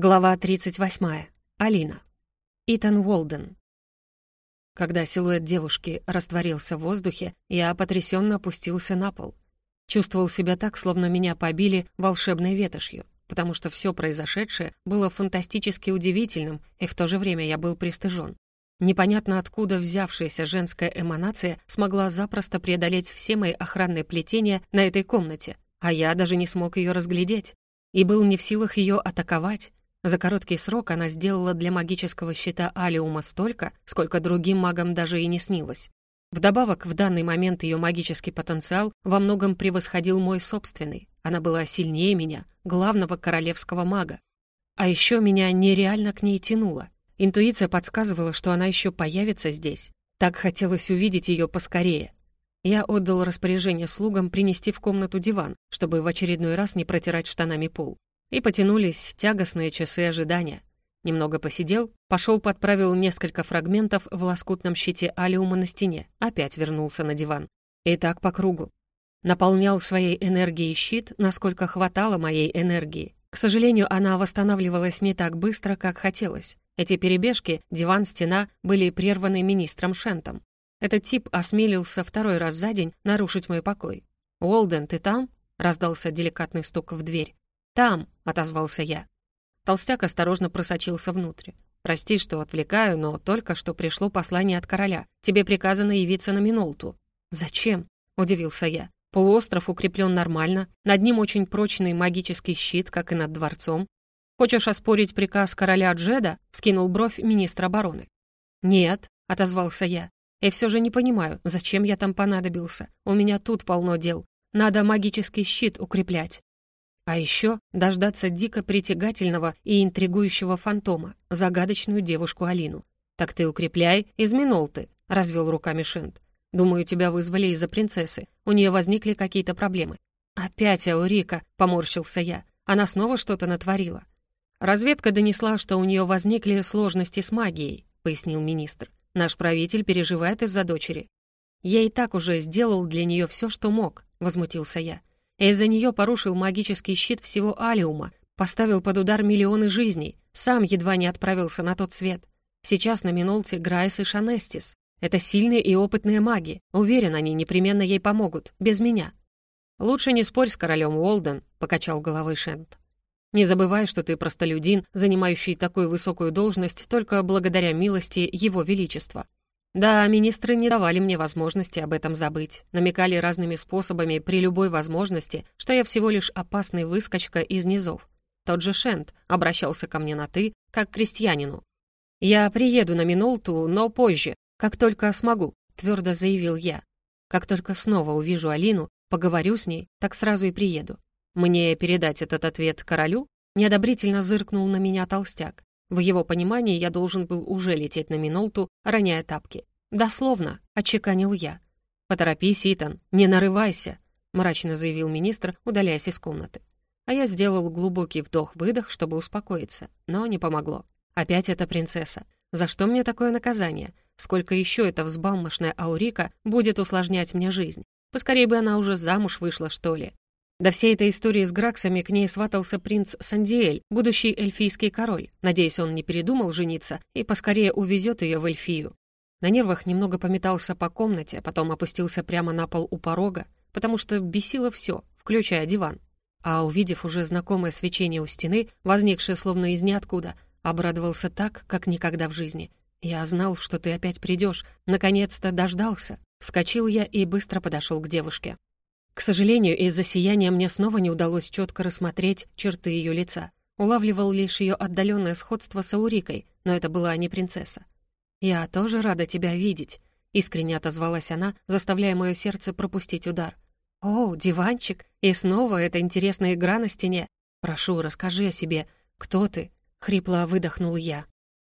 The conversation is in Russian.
Глава 38. Алина. Итан Уолден. Когда силуэт девушки растворился в воздухе, я потрясенно опустился на пол. Чувствовал себя так, словно меня побили волшебной ветошью, потому что все произошедшее было фантастически удивительным, и в то же время я был пристыжен. Непонятно откуда взявшаяся женская эманация смогла запросто преодолеть все мои охранные плетения на этой комнате, а я даже не смог ее разглядеть и был не в силах ее атаковать, за короткий срок она сделала для магического щита Алиума столько, сколько другим магам даже и не снилось. Вдобавок, в данный момент ее магический потенциал во многом превосходил мой собственный. Она была сильнее меня, главного королевского мага. А еще меня нереально к ней тянуло. Интуиция подсказывала, что она еще появится здесь. Так хотелось увидеть ее поскорее. Я отдал распоряжение слугам принести в комнату диван, чтобы в очередной раз не протирать штанами пол. И потянулись тягостные часы ожидания. Немного посидел, пошел подправил несколько фрагментов в лоскутном щите алиума на стене, опять вернулся на диван. И так по кругу. Наполнял своей энергией щит, насколько хватало моей энергии. К сожалению, она восстанавливалась не так быстро, как хотелось. Эти перебежки, диван, стена, были прерваны министром Шентом. Этот тип осмелился второй раз за день нарушить мой покой. «Уолден, ты там?» — раздался деликатный стук в дверь. «Там», — отозвался я. Толстяк осторожно просочился внутрь. «Прости, что отвлекаю, но только что пришло послание от короля. Тебе приказано явиться на Минолту». «Зачем?» — удивился я. «Полуостров укреплен нормально, над ним очень прочный магический щит, как и над дворцом. Хочешь оспорить приказ короля Джеда?» — вскинул бровь министр обороны. «Нет», — отозвался я. «И все же не понимаю, зачем я там понадобился. У меня тут полно дел. Надо магический щит укреплять». А еще дождаться дико притягательного и интригующего фантома, загадочную девушку Алину. «Так ты укрепляй, изменол ты», — развел руками Шинт. «Думаю, тебя вызвали из-за принцессы. У нее возникли какие-то проблемы». «Опять Аурика», — поморщился я. «Она снова что-то натворила». «Разведка донесла, что у нее возникли сложности с магией», — пояснил министр. «Наш правитель переживает из-за дочери». «Я и так уже сделал для нее все, что мог», — возмутился я. Из-за нее порушил магический щит всего Алиума, поставил под удар миллионы жизней, сам едва не отправился на тот свет. Сейчас на Минолте Грайс и Шанестис. Это сильные и опытные маги. Уверен, они непременно ей помогут, без меня. «Лучше не спорь с королем Уолден», — покачал головой Шент. «Не забывай, что ты простолюдин, занимающий такую высокую должность только благодаря милости Его Величества. Да, министры не давали мне возможности об этом забыть. Намекали разными способами при любой возможности, что я всего лишь опасный выскочка из низов. Тот же Шент обращался ко мне на «ты», как к крестьянину. «Я приеду на Минолту, но позже, как только смогу», — твердо заявил я. «Как только снова увижу Алину, поговорю с ней, так сразу и приеду. Мне передать этот ответ королю?» Неодобрительно зыркнул на меня толстяк. В его понимании я должен был уже лететь на Минолту, роняя тапки. «Дословно», — отчеканил я. «Поторопись, Итан, не нарывайся», — мрачно заявил министр, удаляясь из комнаты. А я сделал глубокий вдох-выдох, чтобы успокоиться, но не помогло. Опять эта принцесса. За что мне такое наказание? Сколько еще эта взбалмошная Аурика будет усложнять мне жизнь? Поскорее бы она уже замуж вышла, что ли. До всей этой истории с Граксами к ней сватался принц Сандиэль, будущий эльфийский король. Надеюсь, он не передумал жениться и поскорее увезет ее в Эльфию. На нервах немного пометался по комнате, потом опустился прямо на пол у порога, потому что бесило все, включая диван. А увидев уже знакомое свечение у стены, возникшее словно из ниоткуда, обрадовался так, как никогда в жизни. «Я знал, что ты опять придешь. Наконец-то дождался». Вскочил я и быстро подошел к девушке. К сожалению, из-за сияния мне снова не удалось четко рассмотреть черты ее лица. Улавливал лишь ее отдаленное сходство с Аурикой, но это была не принцесса. «Я тоже рада тебя видеть», — искренне отозвалась она, заставляя мое сердце пропустить удар. «О, диванчик! И снова эта интересная игра на стене. Прошу, расскажи о себе. Кто ты?» — хрипло выдохнул я.